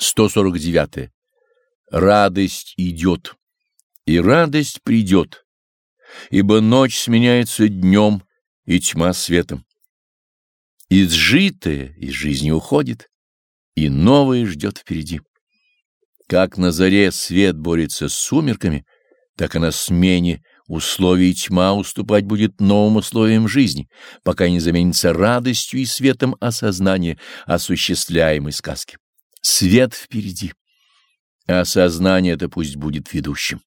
149. Радость идет, и радость придет, ибо ночь сменяется днем, и тьма светом. Изжитое из жизни уходит, и новое ждет впереди. Как на заре свет борется с сумерками, так и на смене условий тьма уступать будет новым условиям жизни, пока не заменится радостью и светом осознания осуществляемой сказки. Свет впереди, а сознание это пусть будет ведущим.